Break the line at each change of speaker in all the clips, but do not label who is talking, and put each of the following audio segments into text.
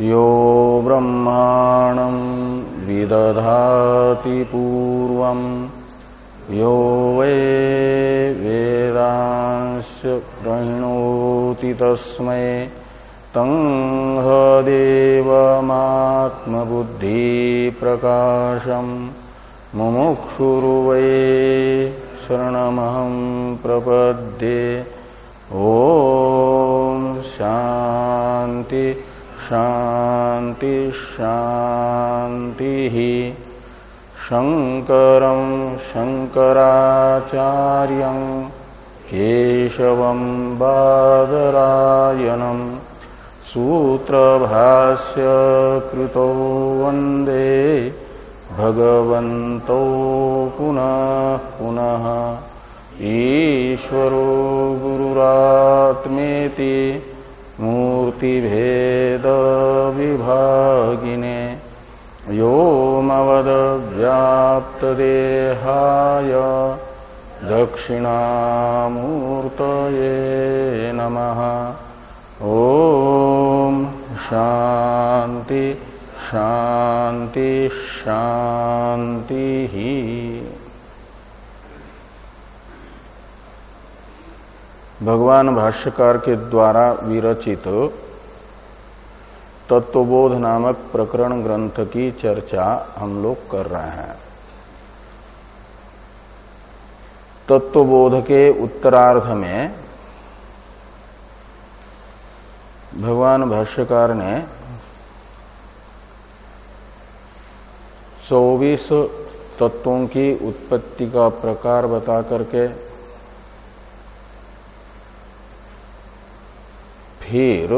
यो ब्रह्माणं विदधाति पूर्वम् यो वै वेदांश प्रणोति तस्मै। तङ्हदेवमात्मबुद्धिप्रकाशम् मुमुक्षुर्वै शरणमहं प्रपद्ये। ॐ शान्ति। शान्ति शान्तिः शङ्करं शङ्कराचार्यं केशवं बादरायणम् सूत्रभास्य कृतो वंदे भगवन्तौ पुनः पुनः ईश्वरो गुरुरात्मेति मूर्तिभेदविभागिने योमवदव्याप्तदेहाय दक्षिणामूर्तये नमः। ओम शांति शांति शांति भगवान भाष्यकार के द्वारा विरचित तत्वबोध नामक प्रकरण ग्रंथ की चर्चा हम लोग कर रहे हैं। तत्वबोध के उत्तरार्ध में भगवान भाष्यकार ने चौबीस तत्वों की उत्पत्ति का प्रकार बता करके फिर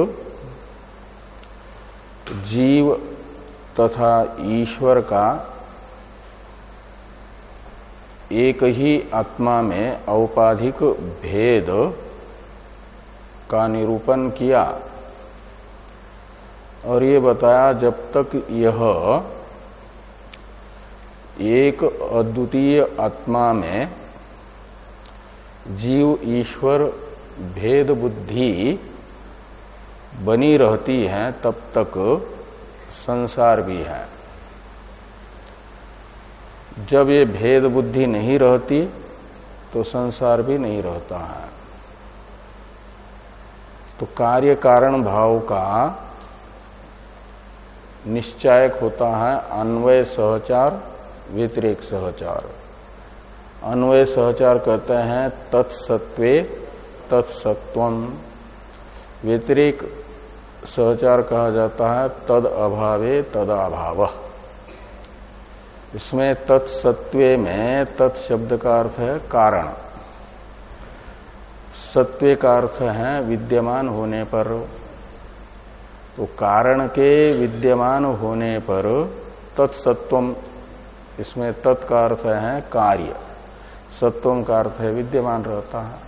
जीव तथा ईश्वर का एक ही आत्मा में औपाधिक भेद का निरूपण किया। और ये बताया, जब तक यह एक अद्वितीय आत्मा में जीव, ईश्वर, भेद, बुद्धि बनी रहती है, तब तक संसार भी है। जब ये भेद बुद्धि नहीं रहती तो संसार भी नहीं रहता है। तो कार्य कारण भाव का निश्चायक होता है अन्वय सहचार, व्यतिरेक सहचार। अन्वय सहचार कहते हैं तत्सत्वे तत्सत्वम व्यतिरेक सहचार कहा जाता है, तद अभावे तदाभाव इसमें तत्सत्वे में तत्शब्द का अर्थ है कारण। सत्वे का अर्थ है विद्यमान होने पर। तो कारण के विद्यमान होने पर तत्सत्वम, इसमें तत् का अर्थ है कार्य। सत्वम का अर्थ है विद्यमान रहता है।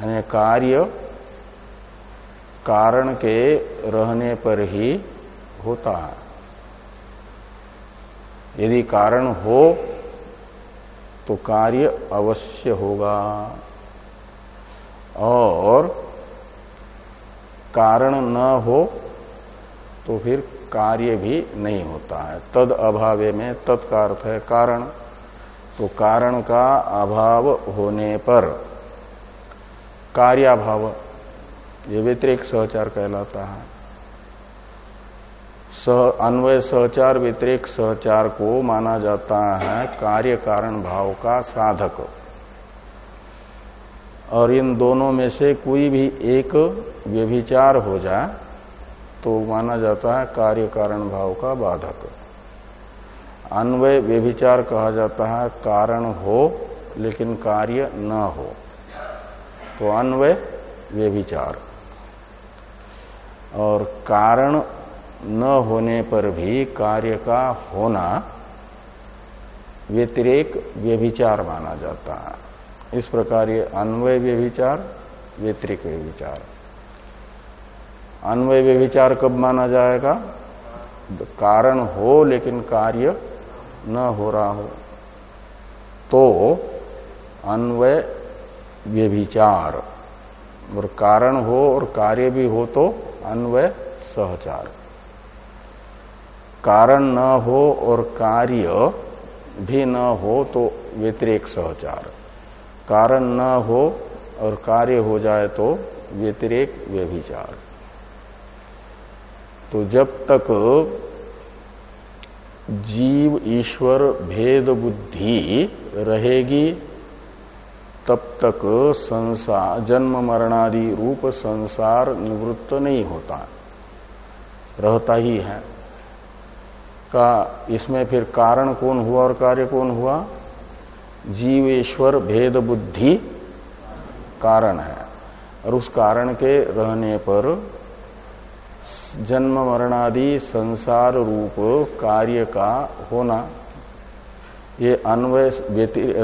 यानी कार्य कारण के रहने पर ही होता है। यदि कारण हो तो कार्य अवश्य होगा। और कारण न हो तो फिर कार्य भी नहीं होता है। तद अभावे में तत्का अर्थ है कारण। तो कारण का अभाव होने पर कार्याभाव ये व्यतिरिक सहचार कहलाता है। सह, अन्वय सहचार व्यतिरिक सहचार को माना जाता है कार्य कारण भाव का साधक। और इन दोनों में से कोई भी एक व्यभिचार हो जाए तो माना जाता है कार्य कारण भाव का बाधक। अन्वय व्यभिचार कहा जाता है कारण हो, लेकिन कार्य न हो। तो अन्वय व्यभिचार। और कारण न होने पर भी कार्य का होना व्यतिरेक व्यभिचार माना जाता है। इस प्रकार ये अन्वय व्यभिचार, व्यतिरिक व्यभिचार। अन्वय व्यभिचार कब माना जाएगा? कारण हो लेकिन कार्य न हो रहा हो। तो अन्वय व्यभिचार, और कारण हो और कार्य भी हो तो अन्वय सहचार। कारण न हो और कार्य भी न हो तो व्यतिरेक सहचार। कारण न हो और कार्य हो जाए तो व्यतिरेक व्यभिचार। तो जब तक जीव ईश्वर भेद बुद्धि रहेगी तब तक संसार, जन्म मरणादि रूप संसार निवृत्त नहीं होता। रहता ही है। का इसमें फिर कारण कौन हुआ और कार्य कौन हुआ? जीवेश्वर भेद बुद्धि कारण है। और उस कारण के रहने पर जन्म मरणादि संसार रूप कार्य का होना ये अन्वय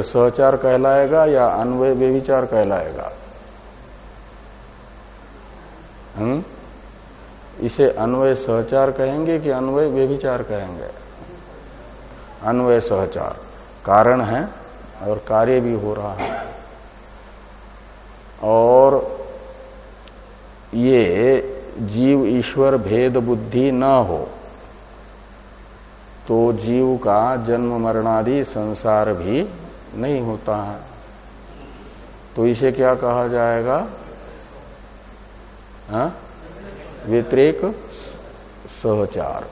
सहचार कहलाएगा या अन्वय व्यविचार कहलाएगा? हम? इसे अन्वय सहचार कहेंगे कि अन्वय व्यभिचार कहेंगे? अन्वय सहचार। कारण है और कार्य भी हो रहा है। और ये जीव ईश्वर भेद बुद्धि न हो। तो जीव का जन्म मरणादि संसार भी नहीं होता है। तो इसे क्या कहा जाएगा? हाँ? व्यतिरेक सहचार।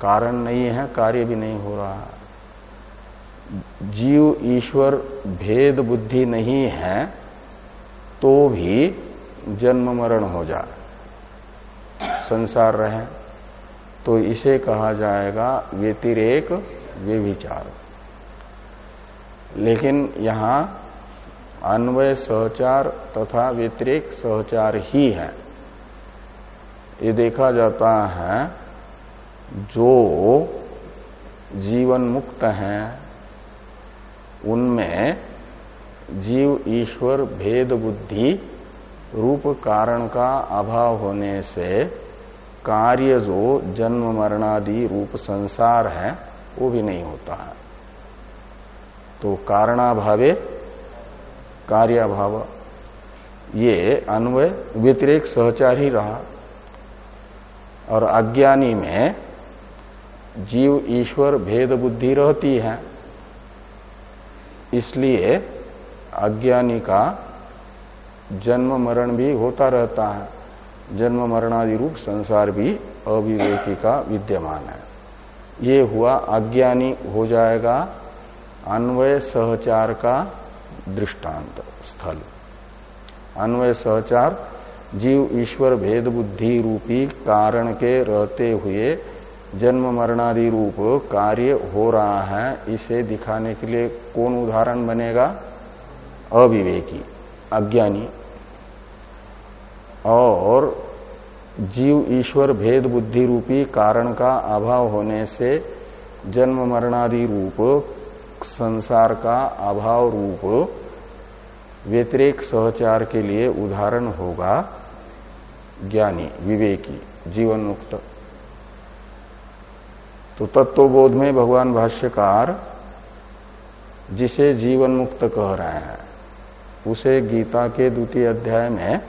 कारण नहीं है, कार्य भी नहीं हो रहा है। जीव ईश्वर भेद बुद्धि नहीं है तो भी जन्म मरण हो जाए। संसार रहे। तो इसे कहा जाएगा व्यतिरेक व्यभिचार लेकिन यहाँ अन्वय सहचार तथा व्यतिरेक सहचार ही है। ये देखा जाता है, जो जीवन मुक्त हैं, उनमें जीव ईश्वर भेद बुद्धि रूप कारण का अभाव होने से कार्य जो जन्म मरणादि रूप संसार है, वो भी नहीं होता है। तो कारणाभावे कार्याभाव, ये अन्वय व्यतिरेक सहचार ही रहा। और अज्ञानी में जीव ईश्वर भेद बुद्धि रहती है, इसलिए अज्ञानी का जन्म मरण भी होता रहता है। जन्म मरणादि रूप संसार भी अविवेकी का विद्यमान है। ये हुआ अज्ञानी हो जाएगा, अन्वय सहचार का दृष्टांत, स्थल। अन्वय सहचार, जीव ईश्वर भेद बुद्धि रूपी कारण के रहते हुए जन्म मरणादि रूप कार्य हो रहा है, इसे दिखाने के लिए कौन उदाहरण बनेगा? अविवेकी, अज्ञानी। और जीव ईश्वर भेद बुद्धि रूपी कारण का अभाव होने से जन्म मरणादि रूप, संसार का अभाव रूप, व्यतिरेक सहचार के लिए उदाहरण होगा ज्ञानी, विवेकी जीवन मुक्त तो तत्वबोध में भगवान भाष्यकार जिसे जीवन मुक्त कह रहे हैं, उसे गीता के द्वितीय अध्याय में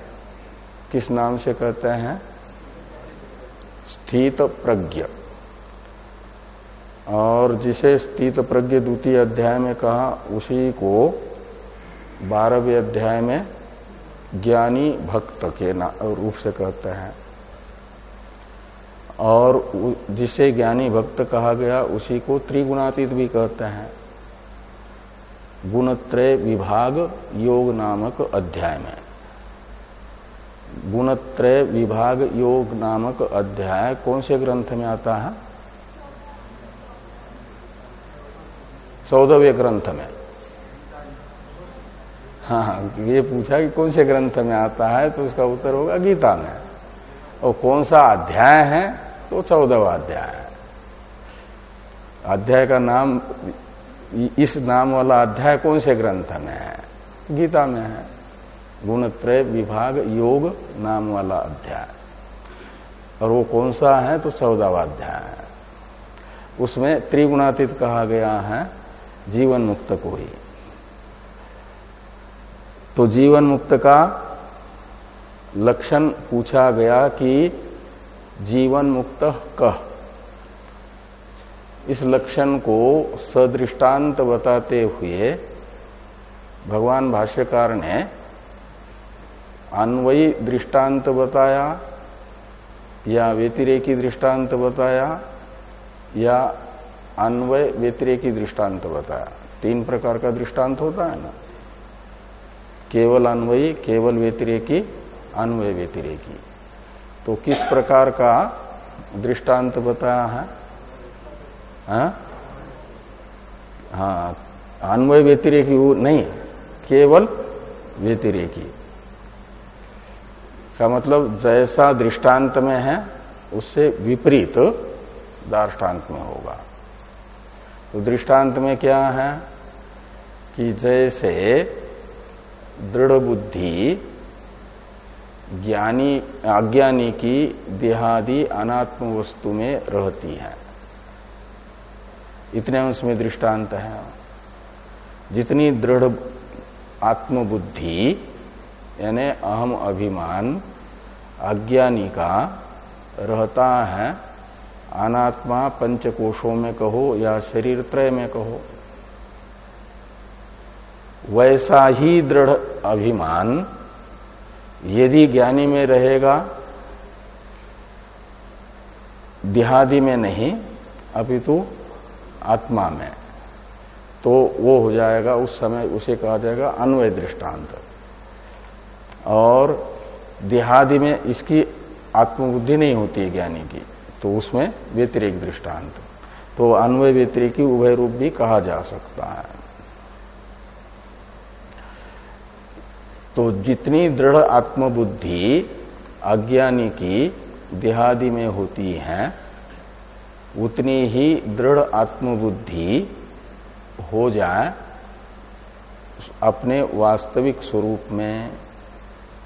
किस नाम से कहते हैं? स्थित प्रज्ञ। और जिसे स्थित प्रज्ञ द्वितीय अध्याय में कहा, उसी को बारहवें अध्याय में ज्ञानी भक्त के रूप से कहते हैं। और जिसे ज्ञानी भक्त कहा गया, उसी को त्रिगुणातीत भी कहते हैं। गुणत्रय विभाग योग नामक अध्याय में। गुणत्रय विभाग योग नामक अध्याय कौन से ग्रंथ में आता है? चौदहवें ग्रंथ में। हाँ, ये पूछा कि कौन से ग्रंथ में आता है तो उसका उत्तर होगा गीता में। और कौन सा अध्याय है तो चौदहवा अध्याय। है अध्याय का नाम इस नाम वाला अध्याय कौन से ग्रंथ में है? गीता में है। गुणत्रय विभाग योग नाम वाला अध्याय। और वो कौन सा है? तो चौदहवा अध्याय है। उसमें त्रिगुणातीत कहा गया है, जीवन मुक्त को ही। तो जीवन मुक्त का लक्षण पूछा गया कि जीवन मुक्त कह। इस लक्षण को सदृष्टांत बताते हुए भगवान भाष्यकार ने अन्वयी दृष्टांत बताया या व्यतिरेकी दृष्टांत बताया या अन्वय व्यतिरेकी दृष्टांत बताया। तीन प्रकार का दृष्टांत होता है ना। केवल अन्वयी केवल व्यतिरेकी अन्वय व्यतिरेकी। तो किस प्रकार का दृष्टांत बताया है? हाँ, हाँ अन्वय व्यतिरेकी नहीं केवल व्यतिरेकी। का मतलब जैसा दृष्टांत में है, उससे विपरीत दार्ष्टान्त में होगा। तो दृष्टांत में क्या है कि जैसे दृढ़ बुद्धि, ज्ञानी, अज्ञानी की देहादि अनात्म वस्तु में रहती है। इतने अंश में दृष्टांत है। जितनी दृढ़ आत्मबुद्धि यानी अहम अभिमान अज्ञानी का रहता है, अनात्मा पंचकोशों में कहो या शरीर त्रय में कहो। वैसा ही दृढ़ अभिमान यदि ज्ञानी में रहेगा, देहादि में नहीं, अपितु आत्मा में तो वो हो जाएगा, उस समय उसे कहा जाएगा अन्वय दृष्टांत। और देहादि में इसकी आत्मबुद्धि नहीं होती है ज्ञानी की तो उसमें व्यतिरिक दृष्टांत। तो अन्वय व्यतिरिकी उभय रूप भी कहा जा सकता है। तो जितनी दृढ़ आत्मबुद्धि अज्ञानी की देहादि में होती है, उतनी ही दृढ़ आत्मबुद्धि हो जाए अपने वास्तविक स्वरूप में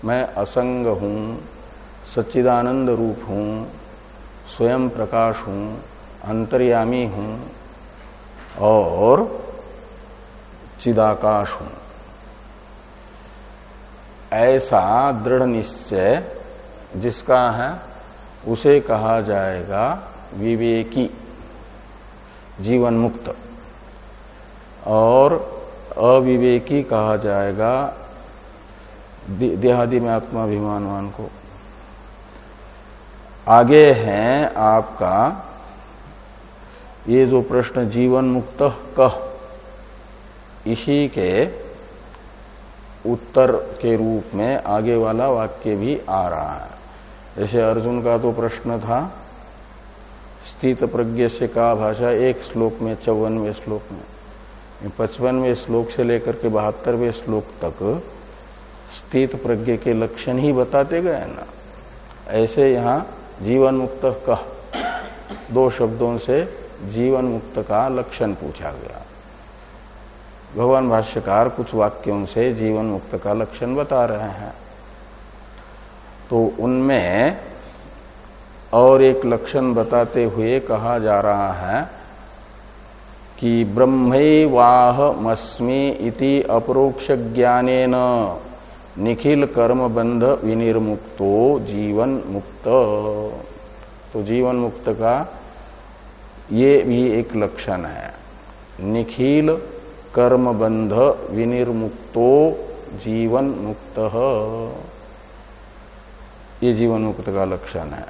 मैं असंग हूँ, सच्चिदानंद रूप हूँ, स्वयं प्रकाश हूँ, अंतर्यामी हूँ और चिदाकाश हूँ। ऐसा दृढ़ निश्चय जिसका है, उसे कहा जाएगा विवेकी, जीवन मुक्त। और अविवेकी कहा जाएगा देहादि में आत्माभिमानवान को। आगे है आपका, ये जो प्रश्न जीवन मुक्त कह, इसी के उत्तर के रूप में आगे वाला वाक्य भी आ रहा है। जैसे अर्जुन का तो प्रश्न था, स्थित प्रज्ञ से का भाषा एक श्लोक में, चौवनवे श्लोक में, पचपनवे श्लोक से लेकर के बहत्तरवे श्लोक तक स्थित प्रज्ञ के लक्षण ही बताते गए ना। ऐसे यहाँ जीवन मुक्त कह, दो शब्दों से जीवन मुक्त का लक्षण पूछा गया। भगवान भाष्यकार कुछ वाक्यों से जीवन मुक्त का लक्षण बता रहे हैं। तो उनमें और एक लक्षण बताते हुए कहा जा रहा है कि ब्रह्मवाह मस्मी इति अपरोक्ष ज्ञानेन। निखिल कर्म बंध विनिर्मुक्तो जीवन मुक्त। तो जीवन मुक्त का ये भी एक लक्षण है। निखिल कर्म बंध विनिर्मुक्तो जीवन मुक्त। ये जीवन मुक्त का लक्षण है।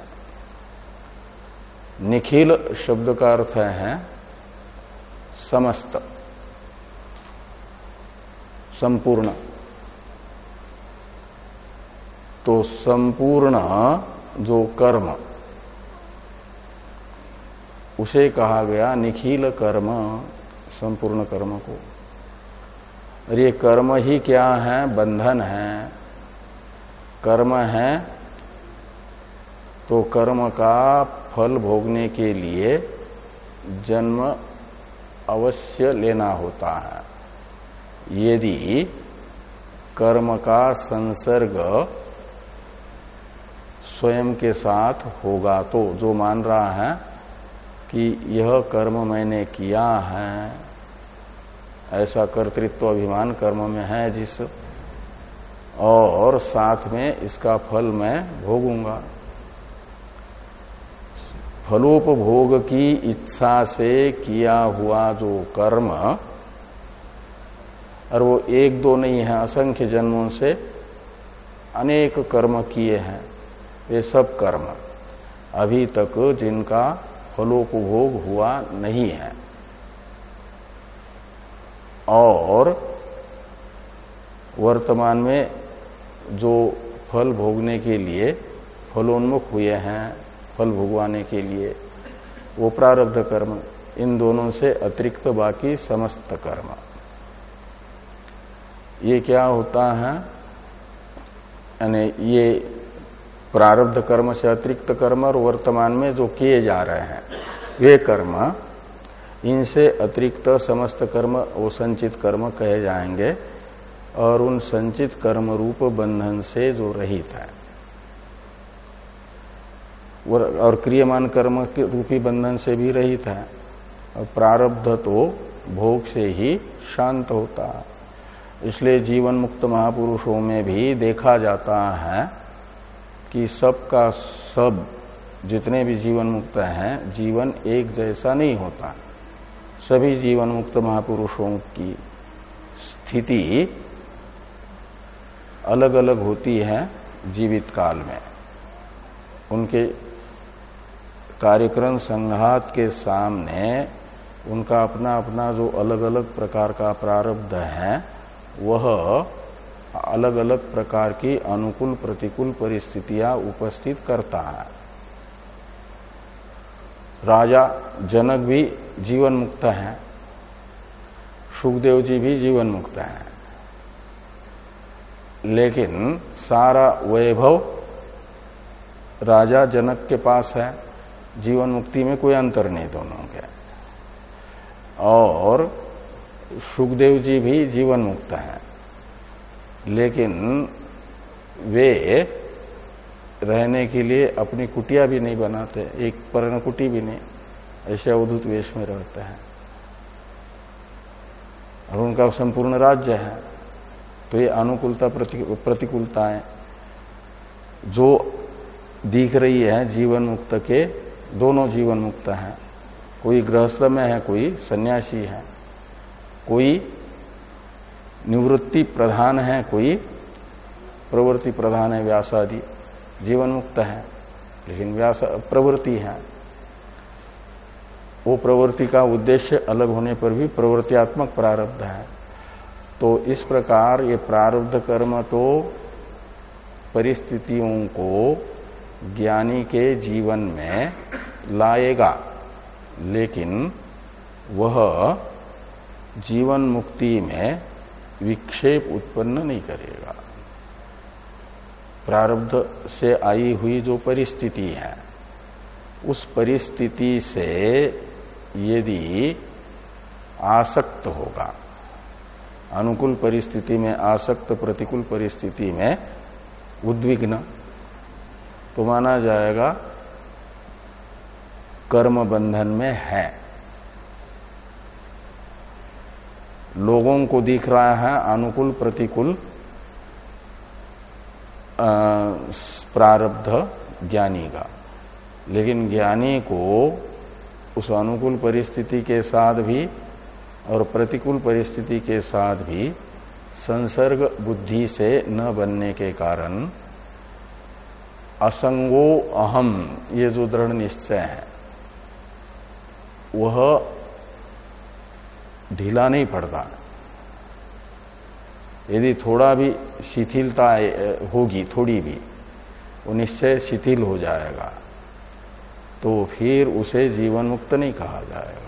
निखिल शब्द का अर्थ है समस्त, संपूर्ण। तो संपूर्ण जो कर्म, उसे कहा गया निखिल कर्म, संपूर्ण कर्म को। और ये कर्म ही क्या है? बंधन है। कर्म है तो कर्म का फल भोगने के लिए जन्म अवश्य लेना होता है। यदि कर्म का संसर्ग स्वयं के साथ होगा तो जो मान रहा है कि यह कर्म मैंने किया है, ऐसा कर्तृत्व अभिमान कर्म में है जिस, और साथ में इसका फल मैं भोगूँगा। फलोपभोग की इच्छा से किया हुआ जो कर्म, और वो एक दो नहीं है, असंख्य जन्मों से अनेक कर्म किए हैं। वे सब कर्म। अभी तक जिनका फलोपभोग हुआ नहीं है। और वर्तमान में जो फल भोगने के लिए फलोन्मुख हुए हैं, फल भोगवाने के लिए, वो प्रारब्ध कर्म, इन दोनों से अतिरिक्त बाकी समस्त कर्म। ये क्या होता है? यानी ये प्रारब्ध कर्म से अतिरिक्त कर्म और वर्तमान में जो किए जा रहे हैं, वे कर्म, इनसे अतिरिक्त समस्त कर्म वो संचित कर्म कहे जाएँगे और उन संचित कर्म रूप बंधन से जो रहित है। और क्रियमान कर्म के रूपी बंधन से भी रहित है। और प्रारब्ध तो भोग से ही शांत होता है। इसलिए जीवन मुक्त महापुरुषों में भी देखा जाता है कि सबका सब जितने भी जीवन मुक्त हैं, जीवन एक जैसा नहीं होता। सभी जीवन मुक्त महापुरुषों की स्थिति अलग अलग होती है जीवित काल में। उनके कार्यक्रम संघात के सामने उनका अपना अपना जो अलग अलग प्रकार का प्रारब्ध है, वह अलग अलग प्रकार की अनुकूल प्रतिकूल परिस्थितियाँ उपस्थित करता है। राजा जनक भी जीवन मुक्त है, सुखदेव जी भी जीवन मुक्त है। लेकिन सारा वैभव राजा जनक के पास है, जीवन मुक्ति में कोई अंतर नहीं दोनों के। और सुखदेव जी भी जीवन मुक्त हैं। लेकिन वे रहने के लिए अपनी कुटिया भी नहीं बनाते, एक पर्ण कुटी भी नहीं, ऐसे अवधुत वेश में रहते हैं। और उनका संपूर्ण राज्य है। तो ये अनुकूलता प्रतिकूलताएँ जो दिख रही है जीवन मुक्त के, दोनों जीवन मुक्त हैं। कोई गृहस्थ में है, कोई सन्यासी है। कोई निवृत्ति प्रधान है, कोई प्रवृत्ति प्रधान है व्यास आदि जीवन मुक्त है, लेकिन व्यास प्रवृत्ति है। वो प्रवृत्ति का उद्देश्य अलग होने पर भी प्रवृत्तियात्मक प्रारब्ध है। तो इस प्रकार ये प्रारब्ध कर्म तो परिस्थितियों को ज्ञानी के जीवन में लाएगा, लेकिन वह जीवन मुक्ति में विक्षेप उत्पन्न नहीं करेगा। प्रारब्ध से आई हुई जो परिस्थिति है, उस परिस्थिति से यदि आसक्त होगा, अनुकूल परिस्थिति में, आसक्त प्रतिकूल परिस्थिति में उद्विग्न तो माना जाएगा कर्म बंधन में है। लोगों को दिख रहा है अनुकूल प्रतिकूल प्रारब्ध ज्ञानी का। लेकिन ज्ञानी को उस अनुकूल परिस्थिति के साथ भी और प्रतिकूल परिस्थिति के साथ भी संसर्ग बुद्धि से न बनने के कारण असंगो अहम, ये जो दृढ़ निश्चय है, वह ढीला नहीं पड़ता। यदि थोड़ा भी शिथिलता होगी, थोड़ी भी, वो निश्चय शिथिल हो जाएगा। तो फिर उसे जीवन मुक्त नहीं कहा जाएगा।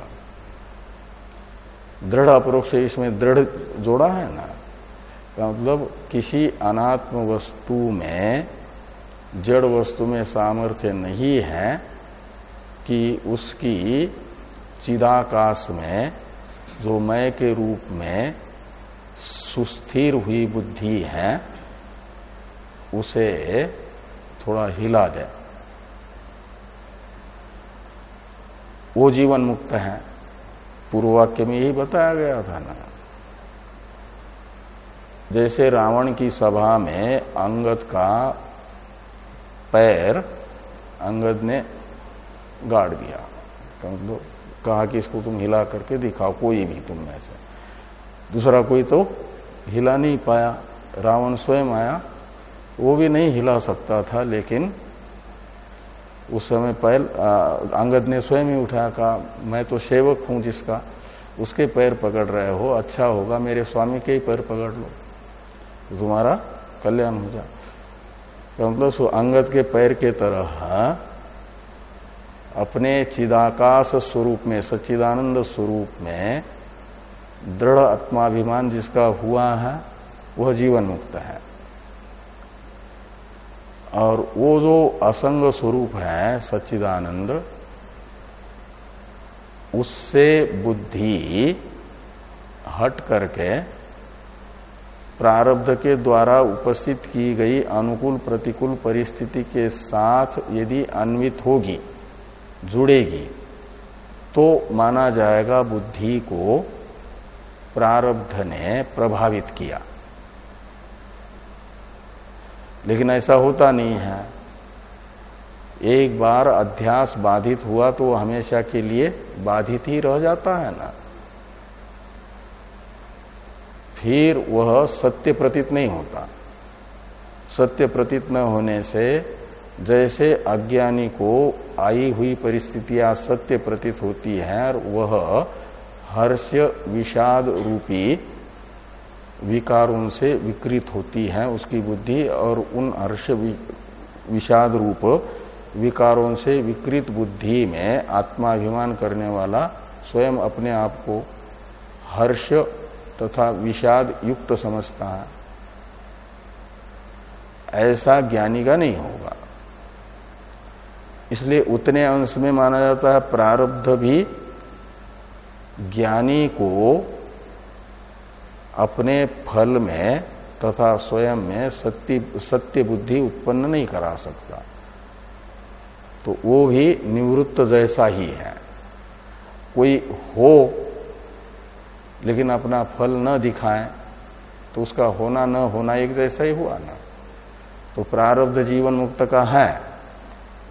दृढ़ अपरोक्ष इसमें दृढ़ जोड़ा है ना? मतलब किसी अनात्म वस्तु में, जड़ वस्तु में सामर्थ्य नहीं है कि उसकी चिदाकाश में जो मय के रूप में सुस्थिर हुई बुद्धि है, उसे थोड़ा हिला दे। वो जीवन मुक्त है। पूर्व वाक्य में यही बताया गया था ना। जैसे रावण की सभा में अंगद का पैर, अंगद ने गाड़ दिया। तो कहा कि इसको तुम हिला करके दिखाओ, कोई भी तुम में से। दूसरा, कोई तो हिला नहीं पाया, रावण स्वयं आया, वो भी नहीं हिला सकता था, लेकिन उस समय पैर अंगद ने स्वयं ही उठाया, कहा, मैं तो सेवक हूँ जिसका, उसके पैर पकड़ रहे हो अच्छा होगा, मेरे स्वामी के ही पैर पकड़ लो। तुम्हारा कल्याण हो जाए मतलब अंगद के पैर के तरह अपने चिदाकाश स्वरूप में, सच्चिदानंद स्वरूप में, दृढ़ आत्माभिमान जिसका हुआ है, वह जीवन मुक्त है। और वो जो असंग स्वरूप है, सच्चिदानंद, उससे बुद्धि हट करके प्रारब्ध के द्वारा उपस्थित की गई अनुकूल प्रतिकूल परिस्थिति के साथ यदि अन्वित होगी जुड़ेगी तो माना जाएगा बुद्धि को प्रारब्ध ने प्रभावित किया। लेकिन ऐसा होता नहीं है। एक बार अध्यास बाधित हुआ तो हमेशा के लिए बाधित ही रह जाता है ना। फिर वह सत्य प्रतीत नहीं होता। सत्य प्रतीत न होने से जैसे अज्ञानी को आई हुई परिस्थितियाँ सत्य प्रतीत होती है और वह हर्ष विषाद रूपी विकारों से विकृत होती है उसकी बुद्धि और उन हर्ष विषाद रूप विकारों से विकृत बुद्धि में आत्माभिमान करने वाला स्वयं अपने आप को हर्ष तथा विषाद युक्त समझता है। ऐसा ज्ञानी का नहीं होगा। इसलिए उतने अंश में माना जाता है प्रारब्ध भी ज्ञानी को अपने फल में तथा स्वयं में सत्य सत्य बुद्धि उत्पन्न नहीं करा सकता। तो वो भी निवृत्त जैसा ही है। कोई हो, लेकिन अपना फल न दिखाए तो उसका होना न होना एक जैसा ही हुआ ना। तो प्रारब्ध जीवन मुक्त का है।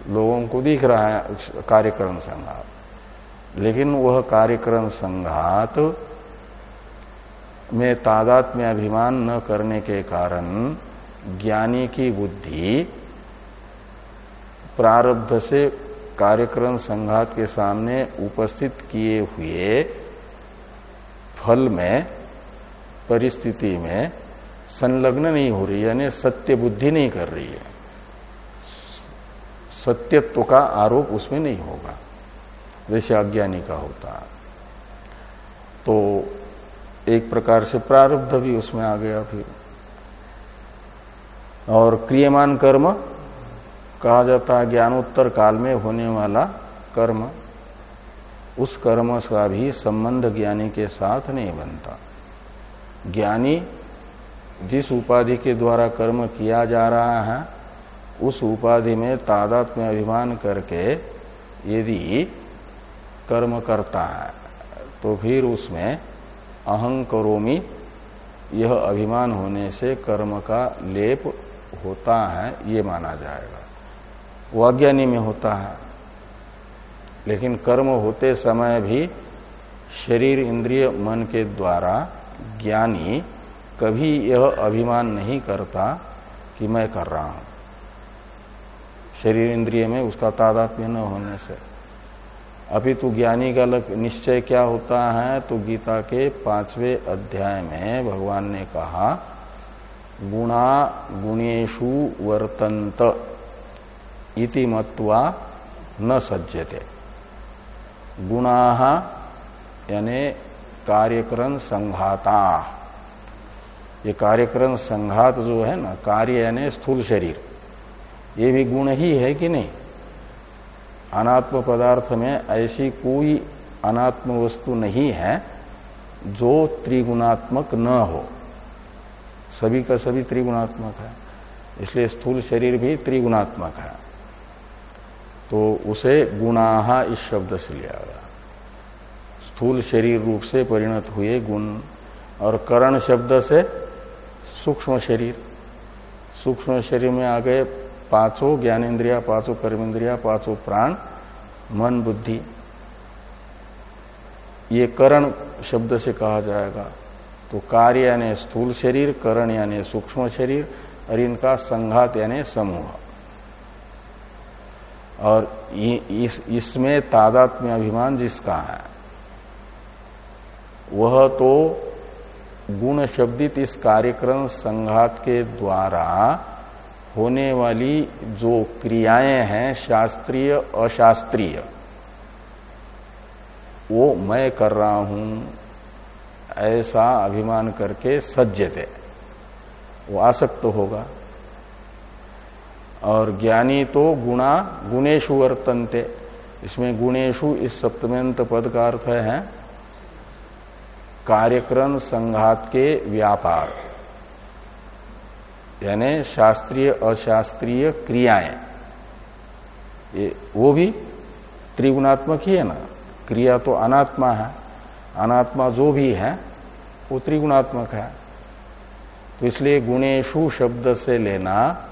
लोगों को दिख रहा है कार्यक्रम संघात। लेकिन वह कार्यक्रम संघात में तादात में अभिमान न करने के कारण ज्ञानी की बुद्धि प्रारब्ध से कार्यक्रम संघात के सामने उपस्थित किए हुए फल में, परिस्थिति में संलग्न नहीं हो रही, यानी सत्य बुद्धि नहीं कर रही है। सत्यत्व का आरोप उसमें नहीं होगा। जैसे अज्ञानी का होता तो एक प्रकार से प्रारब्ध भी उसमें आ गया फिर। और क्रियमान कर्म कहा जाता है, ज्ञानोत्तर काल में होने वाला कर्म। उस कर्म का भी संबंध ज्ञानी के साथ नहीं बनता। ज्ञानी जिस उपाधि के द्वारा कर्म किया जा रहा है उस उपाधि में तादात में अभिमान करके यदि कर्म करता है तो फिर उसमें अहं करोमी यह अभिमान होने से कर्म का लेप होता है, ये माना जाएगा। वो अज्ञानी में होता है, लेकिन कर्म होते समय भी शरीर इंद्रिय मन के द्वारा ज्ञानी कभी यह अभिमान नहीं करता कि मैं कर रहा हूँ। शरीर इंद्रिय में उसका तादात्म्य न होने से। अभी तो ज्ञानी का निश्चय क्या होता है? तो गीता के पाँचवें अध्याय में भगवान ने कहा, गुणा गुणेशु वर्तंत इति मत्वा न सज्जते। गुणा यानी कार्यक्रम संघाता। ये कार्यक्रम संघात जो है ना, कार्य यानी स्थूल शरीर। ये भी गुण ही है कि नहीं? अनात्म पदार्थ में ऐसी कोई अनात्म वस्तु नहीं है जो त्रिगुणात्मक न हो। सभी का सभी त्रिगुणात्मक है, इसलिए स्थूल शरीर भी त्रिगुणात्मक है। तो उसे गुणाहा इस शब्द से लिया गया। स्थूल शरीर रूप से परिणत हुए गुण और करण शब्द से सूक्ष्म शरीर। सूक्ष्म शरीर में आ गए पाँचों ज्ञानेन्द्रिया पाँचों कर्मेंद्रिया पाँचों प्राण मन बुद्धि। ये करण शब्द से कहा जाएगा। तो कार्य यानी स्थूल शरीर करण यानी सूक्ष्म शरीर और इनका संघात यानी समूह। और इस, इसमें तादात्म्य अभिमान जिसका है वह तो गुण शब्दित इस कार्यक्रम संघात के द्वारा होने वाली जो क्रियाएँ हैं, शास्त्रीय, अशास्त्रीय, वो मैं कर रहा हूँ, ऐसा अभिमान करके सज्जते वो आसक्त तो होगा। और ज्ञानी तो गुणा, गुणेशु वर्तनते इसमें गुणेशु इस सप्तमंत पद का अर्थ है, कार्यक्रम संघात के व्यापार। यानी शास्त्रीय, अशास्त्रीय क्रियाएँ। ये, वो भी त्रिगुणात्मक ही है ना। क्रिया तो अनात्मा है। अनात्मा जो भी है, वो त्रिगुणात्मक है। तो इसलिए गुणेशु शब्द से लेना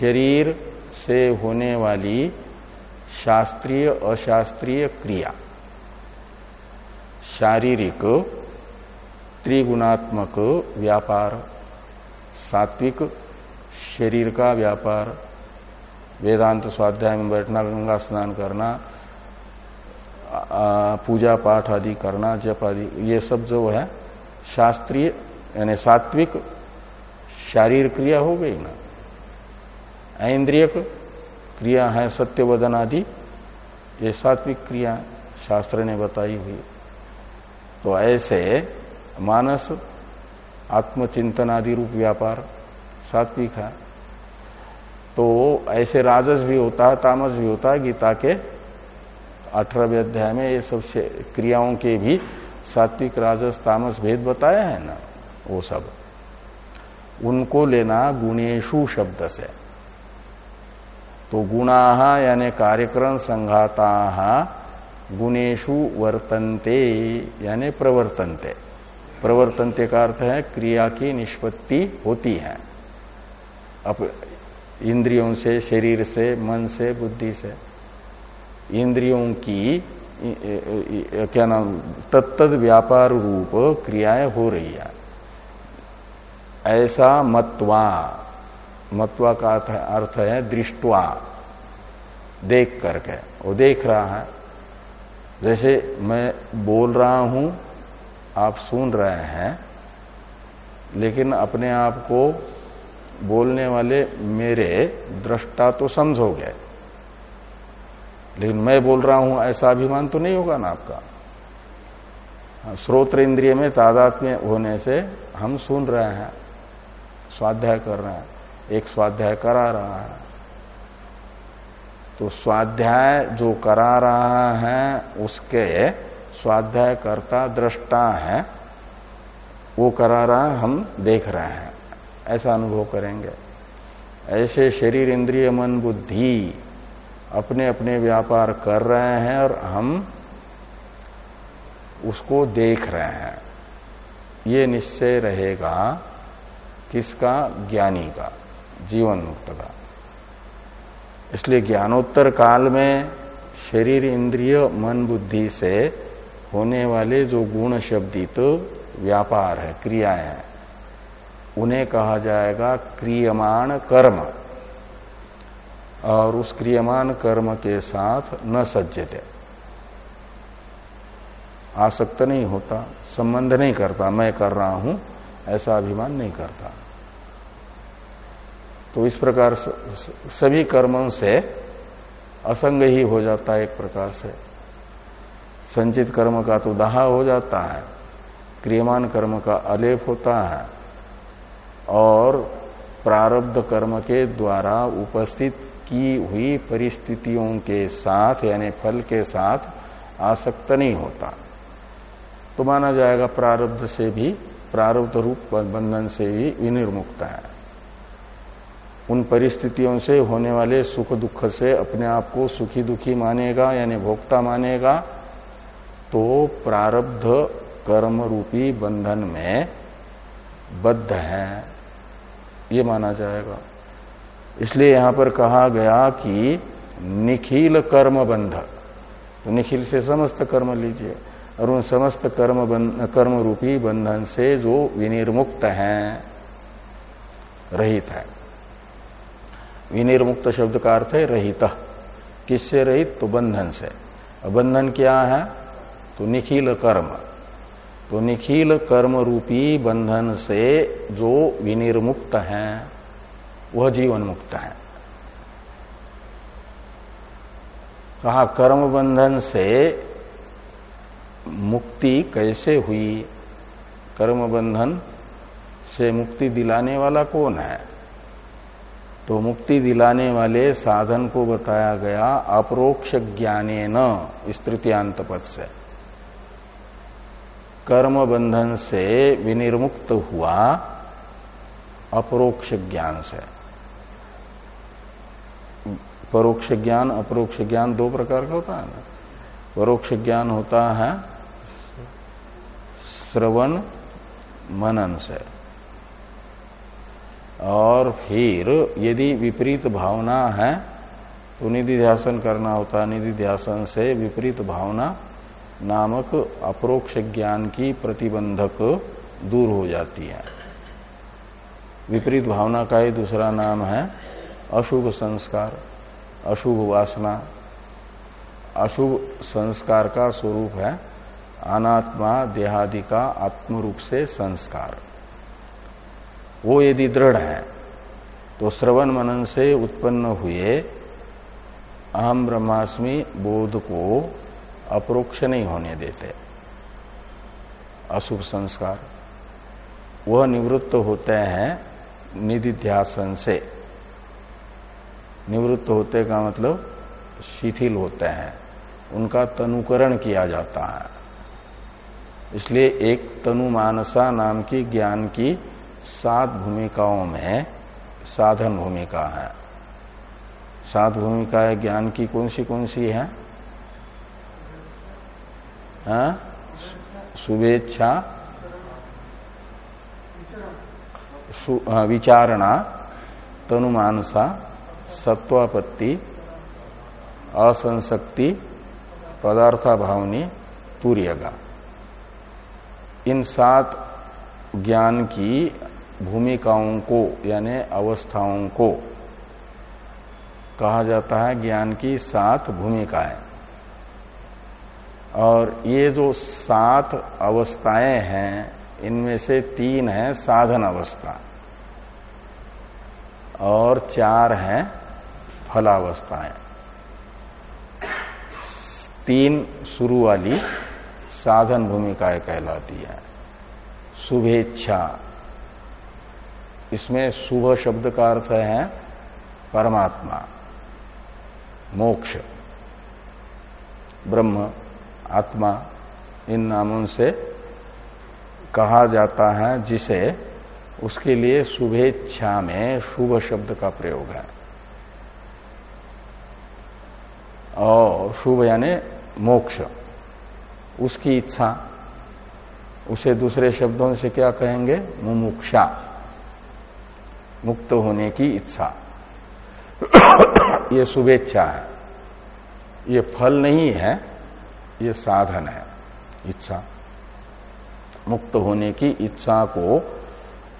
शरीर से होने वाली शास्त्रीय, अशास्त्रीय क्रिया। शारीरिक त्रिगुणात्मक व्यापार। सात्विक, शरीर का व्यापार, वेदांत स्वाध्याय में बैठना, गंगा स्नान करना पूजा पाठ आदि करना, जप आदि, ये सब जो है, शास्त्रीय, यानी सात्विक शारीर क्रिया हो गई ना। ऐन्द्रियक क्रिया है, सत्यवदन आदि, ये सात्विक क्रिया शास्त्र ने बताई हुई। तो ऐसे मानस आत्मचिंतन आदि रूप व्यापार, सात्विक है। तो ऐसे राजस भी होता है, तामस भी होता है, गीता के अठारहवें अध्याय में ये सब क्रियाओं के भी सात्विक, राजस, तामस भेद बताया है ना, वो सब। उनको लेना गुणेशु शब्द से। तो गुणा यानी कार्यक्रम संघाता गुणेशु वर्तनते यानी प्रवर्तनते। प्रवर्तनते का अर्थ है क्रिया की निष्पत्ति होती है। अप इंद्रियों से, शरीर से, मन से, बुद्धि से। इंद्रियों की क्या नाम? तत्त व्यापार रूप क्रियाएँ हो रही है। ऐसा मत्वा मत्वा का अर्थ है दृष्टवा, देख करके। वो देख रहा है। जैसे मैं बोल रहा हूँ आप सुन रहे हैं, लेकिन अपने आप को बोलने वाले मेरे दृष्टा तो समझोगे। लेकिन मैं बोल रहा हूँ, ऐसा अभिमान तो नहीं होगा ना आपका। स्रोत्र इंद्रिय में तादात्म्य होने से हम सुन रहे हैं, स्वाध्याय कर रहे हैं, एक स्वाध्याय करा रहा है। तो स्वाध्याय जो करा रहा है, उसके स्वाध्याय करता दृष्टा है, वो करा रहा हम देख रहे हैं। ऐसा अनुभव करेंगे। ऐसे शरीर इंद्रिय मन बुद्धि अपने अपने व्यापार कर रहे हैं और हम उसको देख रहे हैं। ये निश्चय रहेगा किसका? ज्ञानी का, जीवन मुक्त का। इसलिए ज्ञानोत्तर काल में शरीर इंद्रिय मन बुद्धि से होने वाले जो गुण शब्दित व्यापार है, क्रियाएँ हैं, उन्हें कहा जाएगा क्रियमान कर्म। और उस क्रियमान कर्म के साथ न सज्जते। आसक्त नहीं होता, संबंध नहीं करता, मैं कर रहा हूँ, ऐसा अभिमान नहीं करता। तो इस प्रकार सभी कर्मों से असंग ही हो जाता है एक प्रकार से। संचित कर्म का तो दहा हो जाता है, क्रियमान कर्म का अलेप होता है, और प्रारब्ध कर्म के द्वारा उपस्थित की हुई परिस्थितियों के साथ, यानी फल के साथ आसक्त नहीं होता। तो माना जाएगा प्रारब्ध से भी, प्रारब्ध रूप बंधन से भी विनिर्मुक्त है। उन परिस्थितियों से होने वाले सुख दुख से अपने आप को सुखी दुखी मानेगा, यानी भोक्ता मानेगा तो प्रारब्ध कर्म रूपी बंधन में बद्ध है। ये माना जाएगा। इसलिए यहाँ पर कहा गया कि निखिल कर्म बंध तो निखिल से समस्त कर्म लीजिए, और उन समस्त कर्म कर्म रूपी बंधन से जो विनिर्मुक्त है, रहित है। विनिर्मुक्त शब्द का अर्थ है रहित। किससे रहित? तो बंधन से। बंधन क्या है? तो निखिल कर्म। तो निखिल कर्म रूपी बंधन से जो विनिर्मुक्त है, वह जीवन मुक्त है। कहा, कर्म बंधन से मुक्ति कैसे हुई? कर्म बंधन से मुक्ति दिलाने वाला कौन है? तो मुक्ति दिलाने वाले साधन को बताया गया, अप्रोक्ष ज्ञाने न तृतीयांत पद से। कर्म बंधन से विनिर्मुक्त हुआ अपरोक्ष ज्ञान से। परोक्ष ज्ञान, अपरोक्ष ज्ञान दो प्रकार का होता है ना। परोक्ष ज्ञान होता है श्रवण, मनन से। और फिर यदि विपरीत भावना है तो निधि ध्यासन करना होता है। निधि ध्यासन से विपरीत भावना नामक अप्रोक्ष ज्ञान की प्रतिबंधक दूर हो जाती है। विपरीत भावना का ही दूसरा नाम है अशुभ संस्कार, अशुभ वासना। अशुभ संस्कार का स्वरूप है अनात्मा देहादि का आत्म रूप से संस्कार। वो यदि दृढ़ है तो श्रवण मनन से उत्पन्न हुए अहम ब्रह्मास्मि बोध को अप्रोक्ष नहीं होने देते। अशुभ संस्कार। वह निवृत्त होते हैं निधिध्यासन से। निवृत्त होते का मतलब शिथिल होते हैं। उनका तनुकरण किया जाता है। इसलिए एक तनु मानसा नाम की ज्ञान की सात भूमिकाओं में साधन भूमिका है। सात भूमिकाएँ ज्ञान की कौन सी कौन सी है हाँ? शुभेच्छा हाँ, विचारणा। तनुमानसा। सत्वापत्ति। असंशक्ति पदार्था भावनी तूर्यगा। इन सात ज्ञान की भूमिकाओं को यानी अवस्थाओं को कहा जाता है ज्ञान की सात भूमिकाएँ। और ये जो सात अवस्थाएँ हैं, इनमें से तीन है साधन अवस्था और चार हैं फलावस्थाएँ। तीन शुरू वाली साधन भूमिकाएँ कहलाती है। शुभेच्छा। इसमें शुभ शब्द का अर्थ है परमात्मा, मोक्ष, ब्रह्म। आत्मा इन नामों से कहा जाता है, जिसे उसके लिए शुभेच्छा में शुभ शब्द का प्रयोग है। और शुभ यानी मोक्ष, उसकी इच्छा। उसे दूसरे शब्दों से क्या कहेंगे? मुमुक्षा, मुक्त होने की इच्छा। ये शुभेच्छा है। ये फल नहीं है ये साधन है, इच्छा। मुक्त होने की इच्छा को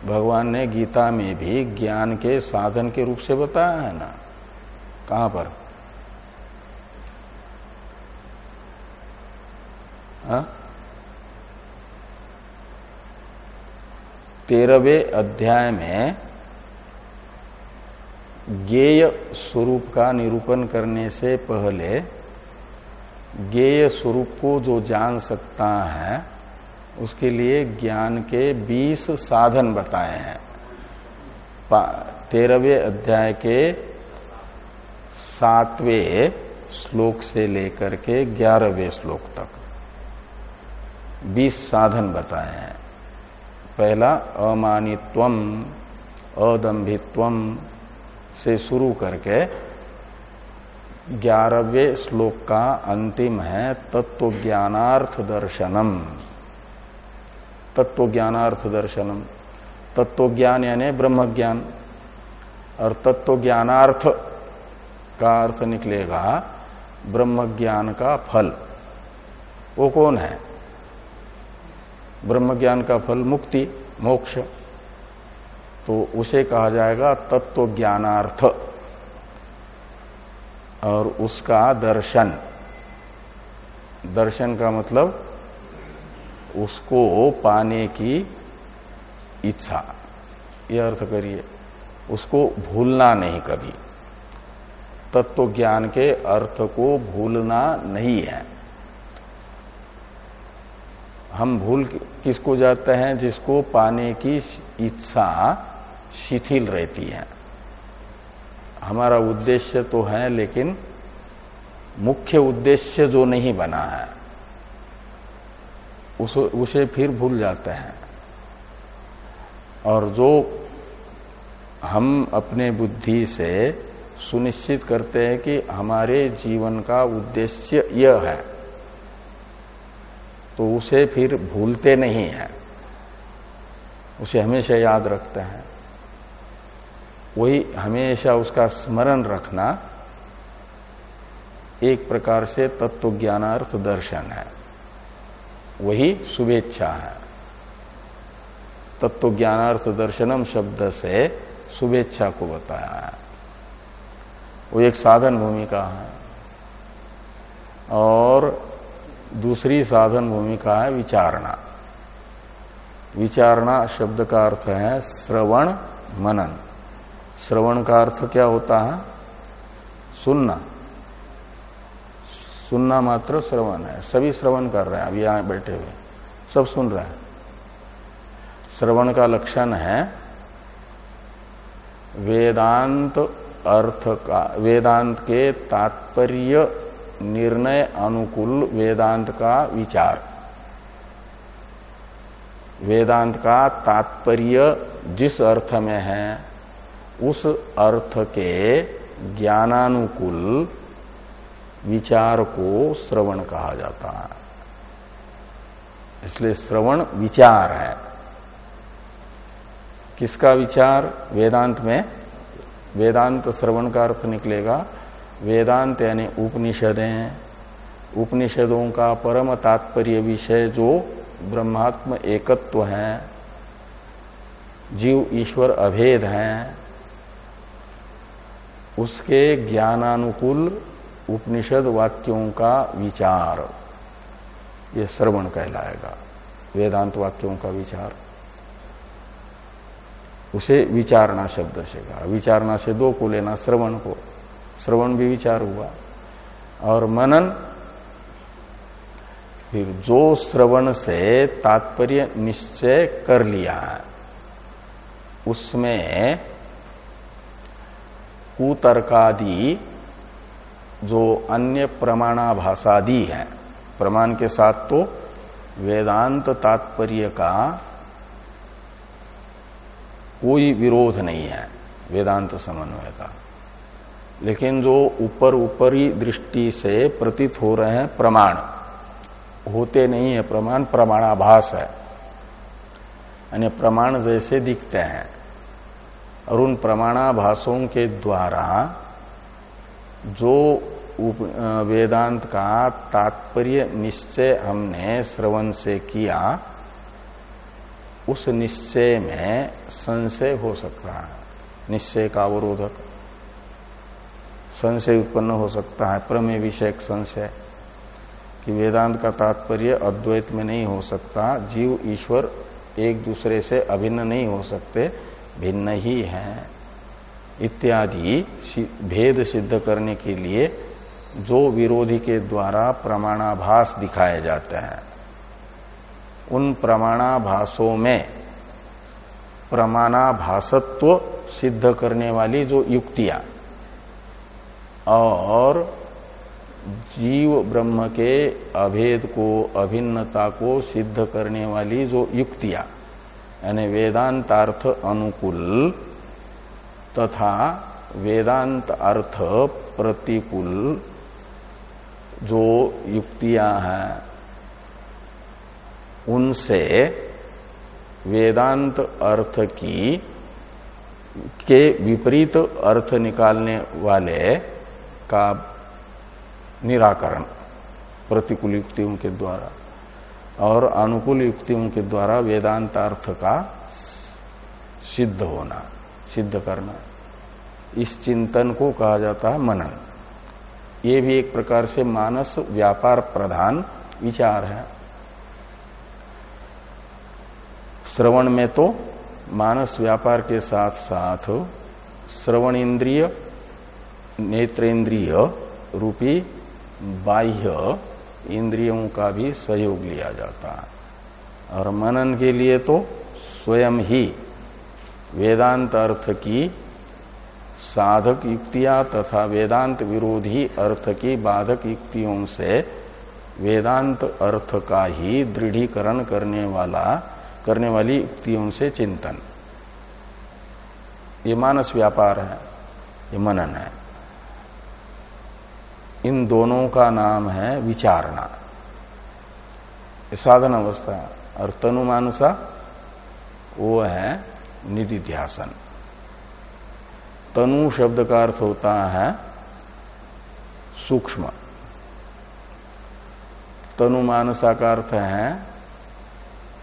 भगवान ने गीता में भी ज्ञान के साधन के रूप से बताया है ना। कहाँ पर? हाँ? तेरहवे अध्याय में ज्ञेय स्वरूप का निरूपण करने से पहले ज्ञेय स्वरूप को जो जान सकता है, उसके लिए ज्ञान के बीस साधन बताए हैं। तेरहवे अध्याय के सातवें श्लोक से लेकर के ग्यारहवें श्लोक तक। बीस साधन बताए हैं। पहला, अमानित्वम, अदम्भित्वम से शुरू करके ग्यारहवें श्लोक का अंतिम है तत्व ज्ञानार्थ दर्शनम तत्व ज्ञानार्थ दर्शनम तत्व ज्ञान यानी ब्रह्म ज्ञान और तत्व ज्ञानार्थ का अर्थ निकलेगा ब्रह्म ज्ञान का फल। वो कौन है? ब्रह्म ज्ञान का फल मुक्ति, मोक्ष। तो उसे कहा जाएगा तत्व ज्ञानार्थ और उसका दर्शन। दर्शन का मतलब उसको पाने की इच्छा। यह अर्थ करिए, उसको भूलना नहीं कभी। तत्व ज्ञान के अर्थ को भूलना नहीं है। हम भूल किसको जाते हैं? जिसको पाने की इच्छा शिथिल रहती है। हमारा उद्देश्य तो है लेकिन मुख्य उद्देश्य जो नहीं बना है उस, उसे फिर भूल जाते हैं। और जो हम अपने बुद्धि से सुनिश्चित करते हैं कि हमारे जीवन का उद्देश्य यह है तो उसे फिर भूलते नहीं है। उसे हमेशा याद रखते हैं। वही हमेशा उसका स्मरण रखना एक प्रकार से तत्व ज्ञानार्थ दर्शन है। वही शुभेच्छा है। तत्व ज्ञानार्थ दर्शनम शब्द से शुभेच्छा को बताया है। वो एक साधन भूमिका है। और दूसरी साधन भूमिका है विचारणा। विचारणा शब्द का अर्थ है श्रवण मनन। श्रवण का अर्थ क्या होता है? सुनना। सुनना मात्र श्रवण है। सभी श्रवण कर रहे हैं, अभी यहाँ बैठे हुए। सब सुन रहे हैं। श्रवण का लक्षण है, वेदांत अर्थ का, वेदांत के तात्पर्य निर्णय अनुकूल वेदांत का विचार। वेदांत का तात्पर्य जिस अर्थ में है उस अर्थ के ज्ञानानुकूल विचार को श्रवण कहा जाता है। इसलिए श्रवण विचार है। किसका विचार? वेदांत में। वेदांत श्रवण का अर्थ निकलेगा। वेदांत यानी उपनिषदें। उपनिषदों का परम तात्पर्य विषय जो ब्रह्मात्म एकत्व है, जीव ईश्वर अभेद हैं उसके ज्ञानानुकूल उपनिषद वाक्यों का विचार। ये श्रवण कहलाएगा, वेदांत वाक्यों का विचार। उसे विचारणा शब्द से कहा। विचारणा से दो को लेना श्रवण को। श्रवण भी विचार हुआ। और मनन, फिर जो श्रवण से तात्पर्य निश्चय कर लिया उसमें कुतर्कादि जो अन्य प्रमाणाभाषादि है। प्रमाण के साथ तो वेदांत तात्पर्य का कोई विरोध नहीं है वेदांत समन्वय का। लेकिन जो ऊपर ऊपरी दृष्टि से प्रतीत हो रहे हैं प्रमाण, होते नहीं है प्रमाण, प्रमाणाभास है। यानी प्रमाण जैसे दिखते हैं। और उन प्रमाणाभासों के द्वारा जो वेदांत का तात्पर्य निश्चय हमने श्रवण से किया, उस निश्चय में संशय हो सकता है। निश्चय का अवरोधक। संशय उत्पन्न हो सकता है। प्रमेय विषयक संशय। कि वेदांत का तात्पर्य अद्वैत में नहीं हो सकता, जीव ईश्वर एक दूसरे से अभिन्न नहीं हो सकते। भिन्न ही है। इत्यादि भेद सिद्ध करने के लिए जो विरोधी के द्वारा प्रमाणाभास दिखाए जाते हैं। उन प्रमाणाभासों में प्रमाणाभासत्व सिद्ध करने वाली जो युक्तियाँ और जीव ब्रह्म के अभेद को, अभिन्नता को सिद्ध करने वाली जो युक्तियाँ यानी वेदांतार्थ अनुकूल तथा वेदांत अर्थ प्रतिकूल जो युक्तियाँ हैं, उनसे वेदांत अर्थ की, के विपरीत अर्थ निकालने वाले का निराकरण, प्रतिकूल युक्तियों के द्वारा। और अनुकूल युक्तियों के द्वारा वेदांतार्थ का सिद्ध होना, सिद्ध करना। इस चिंतन को कहा जाता है मनन। ये भी एक प्रकार से मानस व्यापार प्रधान विचार है। श्रवण में तो मानस व्यापार के साथ साथ श्रवण इंद्रिय नेत्रेंद्रिय रूपी बाह्य इंद्रियों का भी सहयोग लिया जाता है। और मनन के लिए तो स्वयं ही वेदांत अर्थ की साधक युक्तियाँ तथा वेदांत विरोधी अर्थ की बाधक युक्तियों से वेदांत अर्थ का ही दृढ़ीकरण करने वाला, करने वाली युक्तियों से चिंतन। ये मानस व्यापार है, ये मनन है। इन दोनों का नाम है विचारणा। साधन अवस्था और तनु मानसा वो है निधिध्यासन। तनु शब्द का अर्थ होता है सूक्ष्म। तनु मानसा का अर्थ है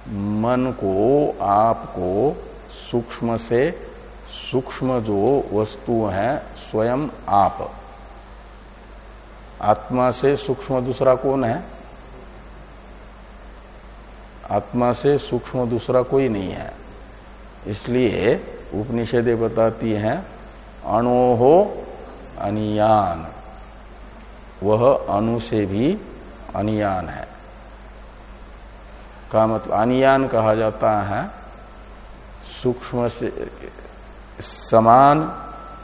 मन को आपको सूक्ष्म से सूक्ष्म जो वस्तु है, स्वयं आप। आत्मा से सूक्ष्म दूसरा कौन है? आत्मा से सूक्ष्म दूसरा कोई नहीं है। इसलिए उपनिषदे बताती हैं, अणोहो अनियान। वह अणु से भी अनियान है। का मतलब अनियान कहा जाता है, सूक्ष्म से, समान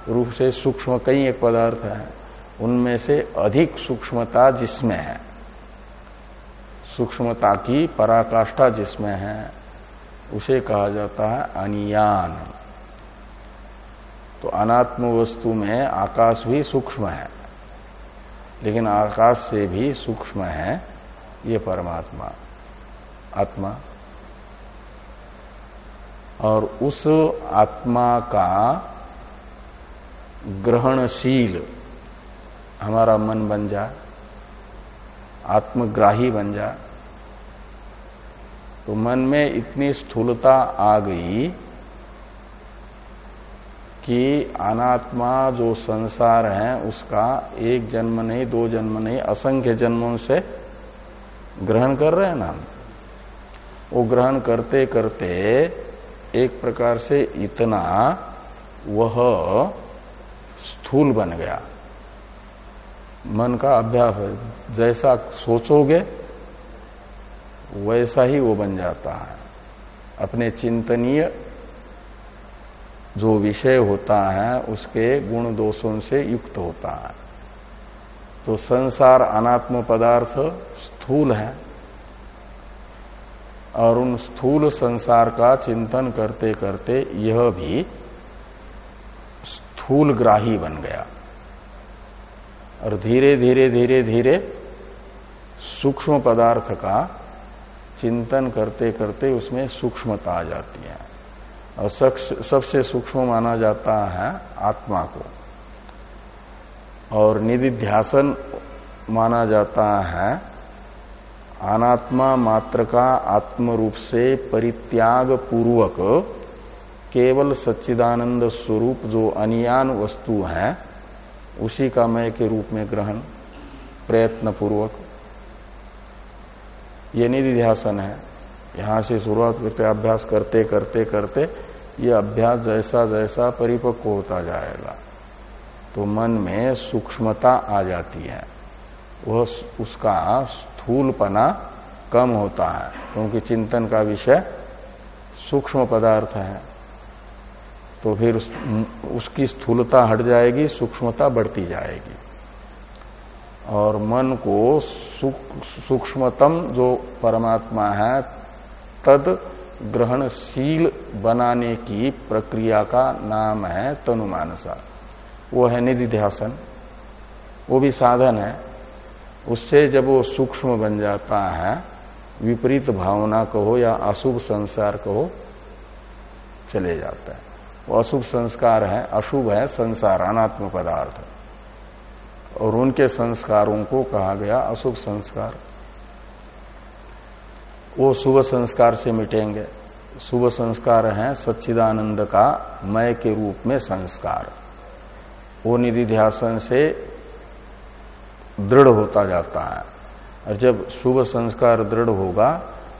रूप से सूक्ष्म कई एक पदार्थ है। उनमें से अधिक सूक्ष्मता जिसमें है। सूक्ष्मता की पराकाष्ठा जिसमें है, उसे कहा जाता है अनियान। तो अनात्म वस्तु में आकाश भी सूक्ष्म है, लेकिन आकाश से भी सूक्ष्म है ये परमात्मा, आत्मा। और उस आत्मा का ग्रहणशील हमारा मन बन जाए आत्मग्राही बन जाए तो मन में इतनी स्थूलता आ गई कि अनात्मा जो संसार है, उसका एक जन्म नहीं, दो जन्म नहीं, असंख्य जन्मों से ग्रहण कर रहे हैं ना वो ग्रहण करते करते एक प्रकार से इतना वह स्थूल बन गया। मन का अभ्यास है। जैसा सोचोगे, वैसा ही वो बन जाता है। अपने चिंतनीय जो विषय होता है, उसके गुण दोषों से युक्त होता है। तो संसार अनात्म पदार्थ स्थूल है और उन स्थूल संसार का चिंतन करते करते यह भी स्थूल ग्राही बन गया। और धीरे धीरे धीरे धीरे सूक्ष्म पदार्थ का चिंतन करते करते उसमें सूक्ष्मता आ जाती है। और सबसे सूक्ष्म माना जाता है आत्मा को। और निधिध्यासन माना जाता है अनात्मा मात्र का आत्म रूप से परित्याग पूर्वक केवल सच्चिदानंद स्वरूप जो अनियान वस्तु है उसी का मय के रूप में ग्रहण प्रयत्न पूर्वक ये निधिध्यासन है। यहाँ से शुरुआत करते, अभ्यास करते करते करते, ये अभ्यास जैसा जैसा परिपक्व होता जाएगा। तो मन में सूक्ष्मता आ जाती है। वह उसका स्थूलपना कम होता है, क्योंकि चिंतन का विषय सूक्ष्म पदार्थ है। तो फिर उस, उसकी स्थूलता हट जाएगी सूक्ष्मता बढ़ती जाएगी। और मन को सूक्ष्मतम जो परमात्मा है तद ग्रहणशील बनाने की प्रक्रिया का नाम है तनुमानसा। वो है निधि ध्यासन वो भी साधन है। उससे जब वो सूक्ष्म बन जाता है विपरीत भावना कहो या अशुभ संसार कहो चले जाता है। वो अशुभ संस्कार है, अशुभ है संसार, अनात्म पदार्थ। और उनके संस्कारों को कहा गया अशुभ संस्कार। वो शुभ संस्कार से मिटेंगे। शुभ संस्कार है सच्चिदानंद का मय के रूप में संस्कार। वो निधि ध्यासन से दृढ़ होता जाता है। और जब शुभ संस्कार दृढ़ होगा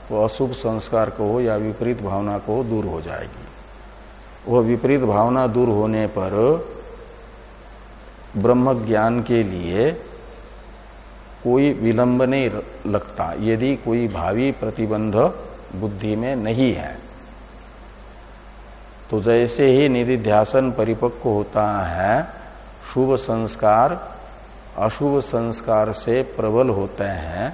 तो अशुभ संस्कार को हो या विपरीत भावना को दूर हो जाएगी। वह विपरीत भावना दूर होने पर ब्रह्म ज्ञान के लिए कोई विलंब नहीं लगता, यदि कोई भावी प्रतिबंध बुद्धि में नहीं है। तो जैसे ही निधिध्यासन परिपक्व होता है, शुभ संस्कार अशुभ संस्कार से प्रबल होते हैं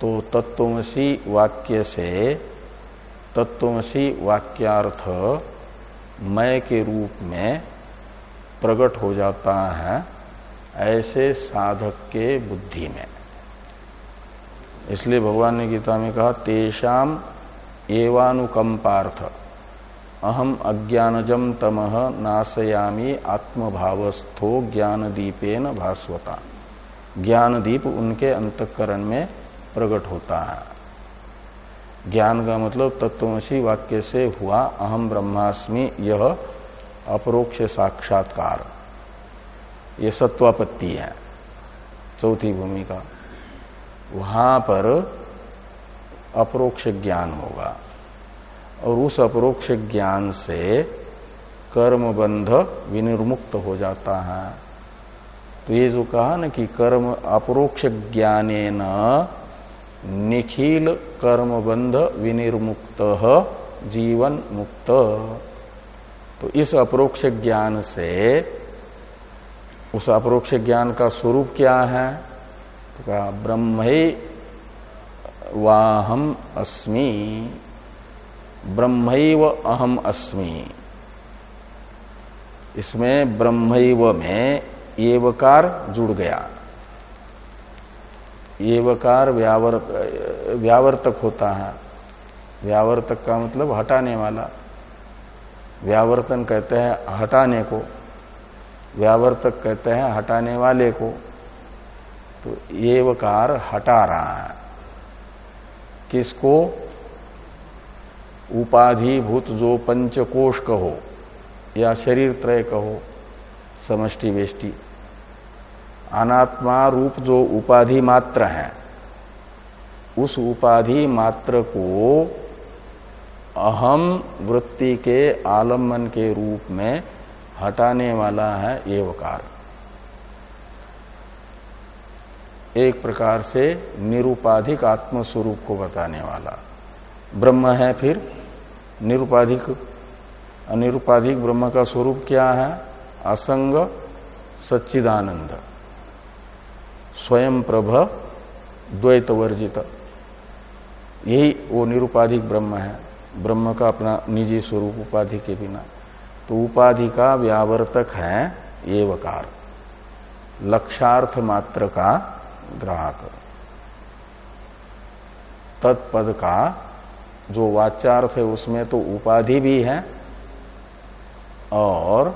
तो तत्वसी वाक्य से तत्वमसी वाक्यार्थ मय के रूप में प्रकट हो जाता है ऐसे साधक के बुद्धि में। इसलिए भगवान ने गीता में कहा, तेषाम एवानुकंपार्थ। अहम अज्ञानजम तमह नाशयामी आत्मभावस्थो ज्ञान दीपेन भास्वता। ज्ञानदीप उनके अंतकरण में प्रकट होता है। ज्ञान का मतलब तत्वमसी वाक्य से हुआ, अहम ब्रह्मास्मि, यह अपरोक्ष साक्षात्कार। ये सत्वापत्ति है, चौथी भूमिका वहाँ पर अपरोक्ष ज्ञान होगा, और उस अपरोक्ष ज्ञान से कर्म बंध विनिर्मुक्त हो जाता है। तो ये जो कहा ना कि कर्म अपरोक्ष ज्ञाने निखिल कर्म बंध विनिर्मुक्त, जीवन मुक्त। तो इस अप्रोक्ष ज्ञान से, उस अप्रोक्ष ज्ञान का स्वरूप क्या है? तो कहा, ब्रह्म वाहम अस्मि। ब्रह्म अहम अस्मि। इसमें ब्रह्म में एवकार जुड़ गया। एवकार व्यावर्त व्यावर्तक होता है। व्यावर्तक का मतलब हटाने वाला। व्यावर्तन कहते हैं हटाने को। व्यावर्तक कहते हैं हटाने वाले को। तो ये वकार हटा रहा है। किसको? उपाधिभूत जो पंचकोश कहो या शरीर त्रय कहो, समष्टि वेष्टि। अनात्मा रूप जो उपाधि मात्र है, उस उपाधि मात्र को अहम वृत्ति के आलंबन के रूप में हटाने वाला है एवकार। एक प्रकार से निरुपाधिक आत्मस्वरूप को बताने वाला। ब्रह्म है फिर, निरुपाधिक, अनिरुपाधिक ब्रह्म का स्वरूप क्या है? असंग सच्चिदानंद। स्वयं प्रभ द्वैत वर्जित यही वो निरुपाधिक ब्रह्म है। ब्रह्म का अपना निजी स्वरूप उपाधि के बिना। तो उपाधि का व्यावर्तक है एवकार। लक्षार्थ मात्र का ग्राहक। तत्पद का जो वाच्यार्थ है उसमें तो उपाधि भी है और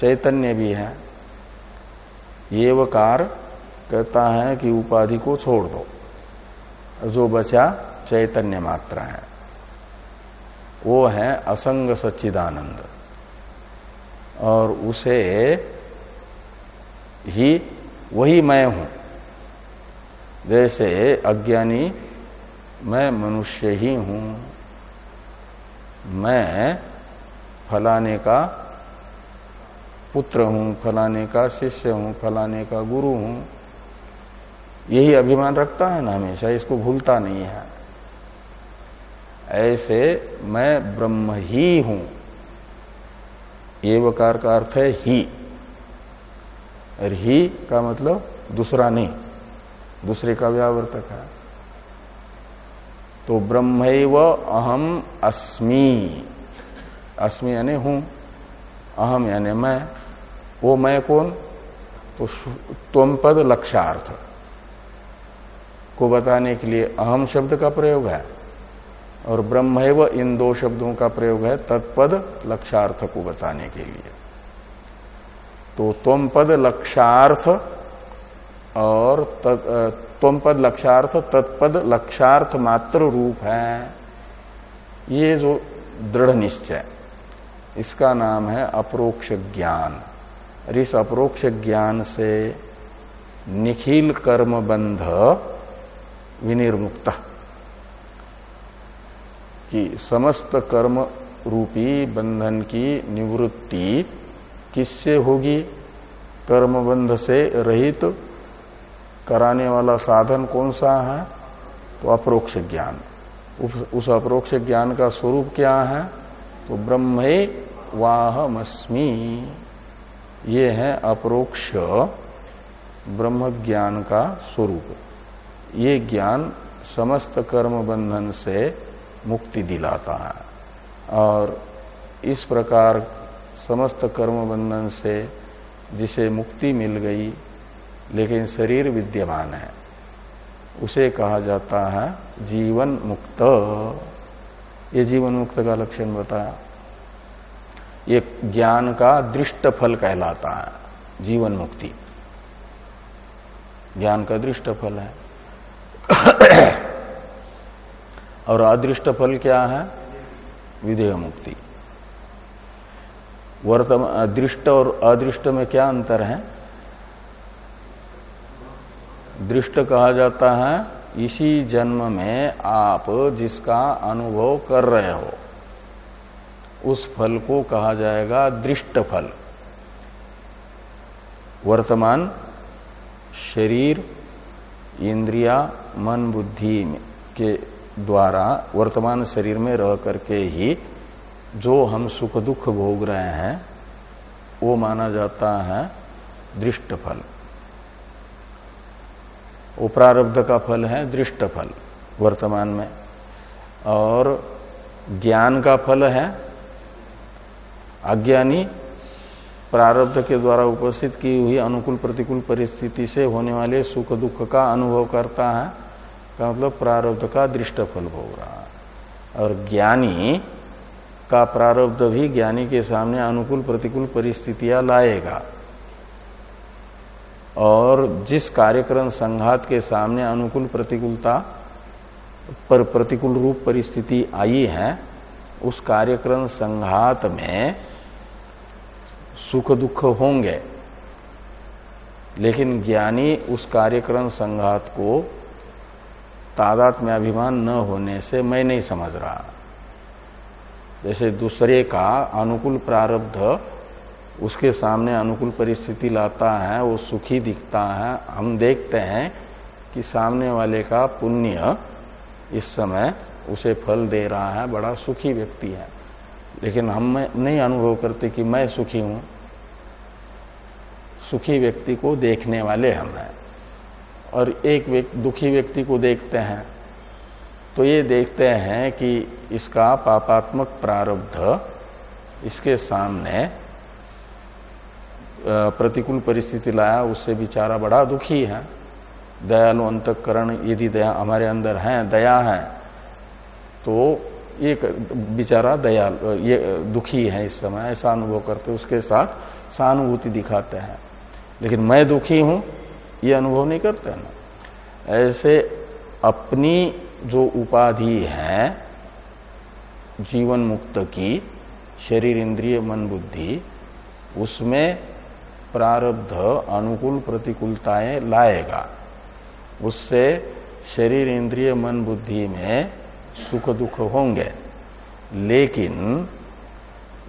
चैतन्य भी है। एवकार कहता है कि उपाधि को छोड़ दो। जो बचा चैतन्य मात्र है। वो है असंग सच्चिदानंद। और उसे ही वही मैं हूँ। जैसे अज्ञानी, मैं मनुष्य ही हूँ। मैं फलाने का पुत्र हूँ, फलाने का शिष्य हूँ, फलाने का गुरु हूँ। यही अभिमान रखता है ना हमेशा, इसको भूलता नहीं है। ऐसे मैं ब्रह्म ही हूँ। एवकार का अर्थ है ही। और ही का मतलब दूसरा नहीं, दूसरे का व्यावर्तक है। तो ब्रह्म अहम अस्मि। अस्मि यानी हूँ, अहम यानी मैं। वो मैं कौन? तो तुम पद लक्ष्यार्थ। को बताने के लिए अहम शब्द का प्रयोग है और ब्रह्म इन दो शब्दों का प्रयोग है तत्पद लक्षार्थ को बताने के लिए। तो तुम पद लक्षार्थ और तुम पद लक्षार्थ तत्पद लक्षार्थ मात्र रूप है। ये जो दृढ़ निश्चय, इसका नाम है अप्रोक्ष ज्ञान। और इस अप्रोक्ष ज्ञान से निखिल कर्म बंध विनिर्मुक्त। कि समस्त कर्म रूपी बंधन की निवृत्ति किससे होगी? कर्म बंध से रहित तो कराने वाला साधन कौन सा है? तो अप्रोक्ष ज्ञान। उस अप्रोक्ष ज्ञान का स्वरूप क्या है? तो ब्रह्म वाहमस्मी। ये है अप्रोक्ष ब्रह्म ज्ञान का स्वरूप। ये ज्ञान समस्त कर्म बंधन से मुक्ति दिलाता है। और इस प्रकार समस्त कर्म बंधन से जिसे मुक्ति मिल गई, लेकिन शरीर विद्यमान है, उसे कहा जाता है जीवन मुक्त। ये जीवन मुक्त का लक्षण बताया। ये ज्ञान का दृष्ट फल कहलाता है, जीवन मुक्ति। ज्ञान का दृष्ट फल है। और अदृष्ट फल क्या है? विधेय मुक्ति। वर्तमान दृष्ट और अदृष्ट में क्या अंतर है? दृष्ट कहा जाता है, इसी जन्म में आप जिसका अनुभव कर रहे हो, उस फल को कहा जाएगा दृष्ट फल। वर्तमान शरीर, इंद्रिया मन बुद्धि के द्वारा वर्तमान शरीर में रह करके ही जो हम सुख दुख भोग रहे हैं, वो माना जाता है दृष्ट फल वो प्रारब्ध का फल है दृष्ट फल वर्तमान में। और ज्ञान का फल है अज्ञानी प्रारब्ध के द्वारा उपस्थित की हुई अनुकूल प्रतिकूल परिस्थिति से होने वाले सुख दुख का अनुभव करता है। का मतलब प्रारब्ध का दृष्ट फल भोग रहा और ज्ञानी का प्रारब्ध भी ज्ञानी के सामने अनुकूल प्रतिकूल परिस्थितियाँ लाएगा। और जिस कार्यक्रम संघात के सामने अनुकूल प्रतिकूलता पर प्रतिकूल रूप परिस्थिति आई है, उस कार्यक्रम संघात में सुख दुख होंगे। लेकिन ज्ञानी उस कार्यक्रम संघात को तादात में अभिमान न होने से मैं नहीं समझ रहा। जैसे दूसरे का अनुकूल प्रारब्ध उसके सामने अनुकूल परिस्थिति लाता है, वो सुखी दिखता है, हम देखते हैं कि सामने वाले का पुण्य इस समय उसे फल दे रहा है, बड़ा सुखी व्यक्ति है। लेकिन हम नहीं अनुभव करते कि मैं सुखी हूँ। सुखी व्यक्ति को देखने वाले हम हैं। और एक व्यक्ति दुखी व्यक्ति को देखते हैं तो ये देखते हैं कि इसका पापात्मक प्रारब्ध इसके सामने प्रतिकूल परिस्थिति लाया, उससे बेचारा बड़ा दुखी है। दयालु अंतकरण, यदि दया हमारे अंदर है, दया है तो एक बेचारा दयाल, ये, दुखी है इस समय, ऐसा अनुभव करते, उसके साथ सहानुभूति दिखाते हैं। लेकिन मैं दुखी हूँ ये अनुभव नहीं करते ना। ऐसे अपनी जो उपाधि है जीवन मुक्त की, शरीर इंद्रिय मन बुद्धि, उसमें प्रारब्ध, अनुकूल प्रतिकूलताएँ लाएगा। उससे शरीर इंद्रिय मन बुद्धि में सुख दुख होंगे। लेकिन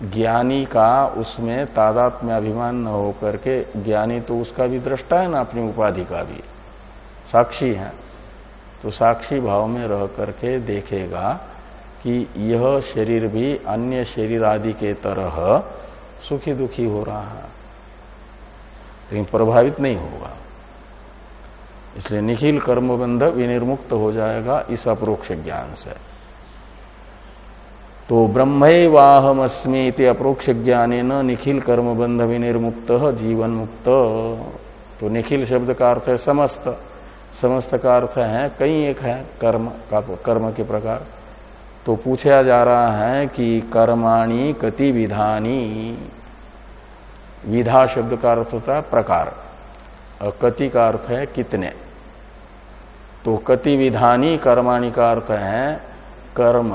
ज्ञानी का उसमें तादात में अभिमान न होकर के, ज्ञानी तो उसका भी दृष्टा है ना अपनी उपाधि का भी। साक्षी है। तो साक्षी भाव में रह करके देखेगा कि यह शरीर भी अन्य शरीर आदि के तरह सुखी दुखी हो रहा है। लेकिन प्रभावित नहीं होगा। इसलिए निखिल कर्मबंध विनिर्मुक्त हो जाएगा इस अप्रोक्ष ज्ञान से। तो ब्रह्मवाहमस्मी अप्रोक्ष ज्ञान न निखिल कर्मबंध विनिर्मुक्त जीवन मुक्त तो निखिल शब्द का अर्थ है समस्त। समस्त का अर्थ है, कई एक है, कर्म का कर्म के प्रकार। तो पूछा जा रहा है कि कर्माणी कति विधानी। विधा शब्द का अर्थ होता है प्रकार। और कति का अर्थ है कितने। तो कति विधानी कर्माणी का अर्थ है कर्म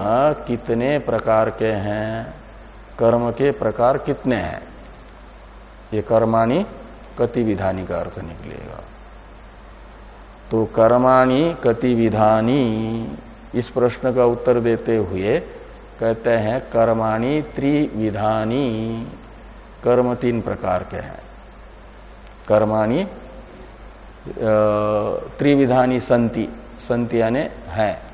कितने प्रकार के हैं? कर्म के प्रकार कितने हैं? ये कर्माणी कति विधानी का अर्थ निकलेगा। तो कर्माणी कति विधानी इस प्रश्न का उत्तर देते हुए कहते हैं, कर्माणी त्रिविधानी। कर्म तीन प्रकार के हैं। कर्माणी त्रिविधानी संति संति यानी है।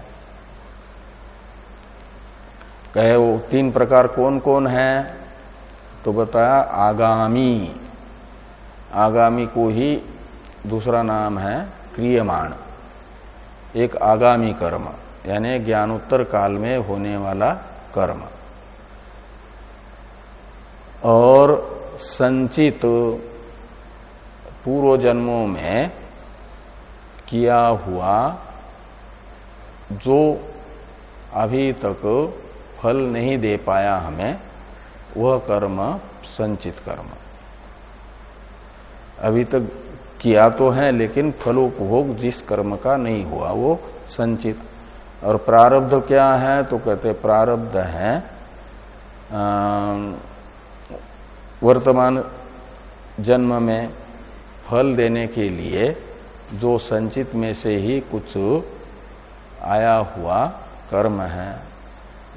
कहे वो, तीन प्रकार कौन कौन है? तो बताया, आगामी। आगामी को ही दूसरा नाम है, क्रियमाण। एक आगामी कर्म, यानी ज्ञानोत्तर काल में होने वाला कर्म। और संचित पूर्व जन्मों में किया हुआ जो अभी तक फल नहीं दे पाया हमें, वह कर्म, संचित कर्म। अभी तक किया तो है, लेकिन फलोपभोग जिस कर्म का नहीं हुआ, वो संचित। और प्रारब्ध क्या है तो कहते प्रारब्ध है वर्तमान जन्म में फल देने के लिए जो संचित में से ही कुछ आया हुआ कर्म है।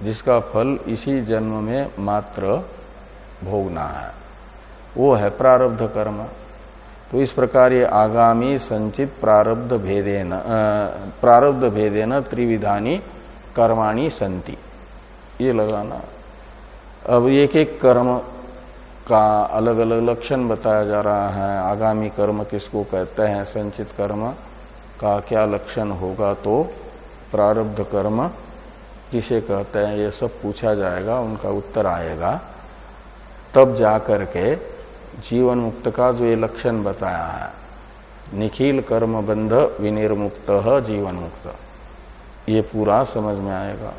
जिसका फल इसी जन्म में मात्र भोगना है। वो है प्रारब्ध कर्म। तो इस प्रकार ये आगामी संचित प्रारब्ध भेदेन प्रारब्ध भेदेन त्रिविधानी कर्माणी संति। ये लगाना। अब एक एक कर्म का अलग अलग लक्षण बताया जा रहा है। आगामी कर्म किसको कहते हैं? संचित कर्म का क्या लक्षण होगा तो प्रारब्ध कर्म किसे कहते हैं, ये सब पूछा जाएगा, उनका उत्तर आएगा। तब जाकर के जीवन मुक्त का जो ये लक्षण बताया है, निखिल कर्म बंध विनिर्मुक्त जीवन मुक्त। ये पूरा समझ में आएगा।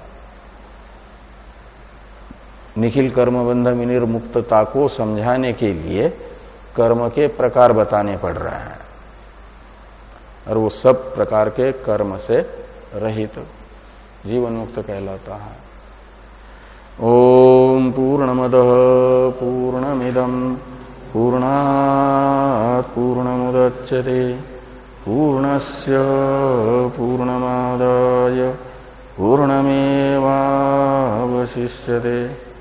निखिल कर्म बंध विनिर्मुक्तता को समझाने के लिए कर्म के प्रकार बताने पड़ रहे हैं। और वो सब प्रकार के कर्म से रहित जीवन मुक्त कहलाता है। ओम पूर्णमद पूर्णमिदम पूर्णात् पूर्णमुदच्यते पूर्णस्य पूर्णमादाय पूर्णमेवावशिष्यते।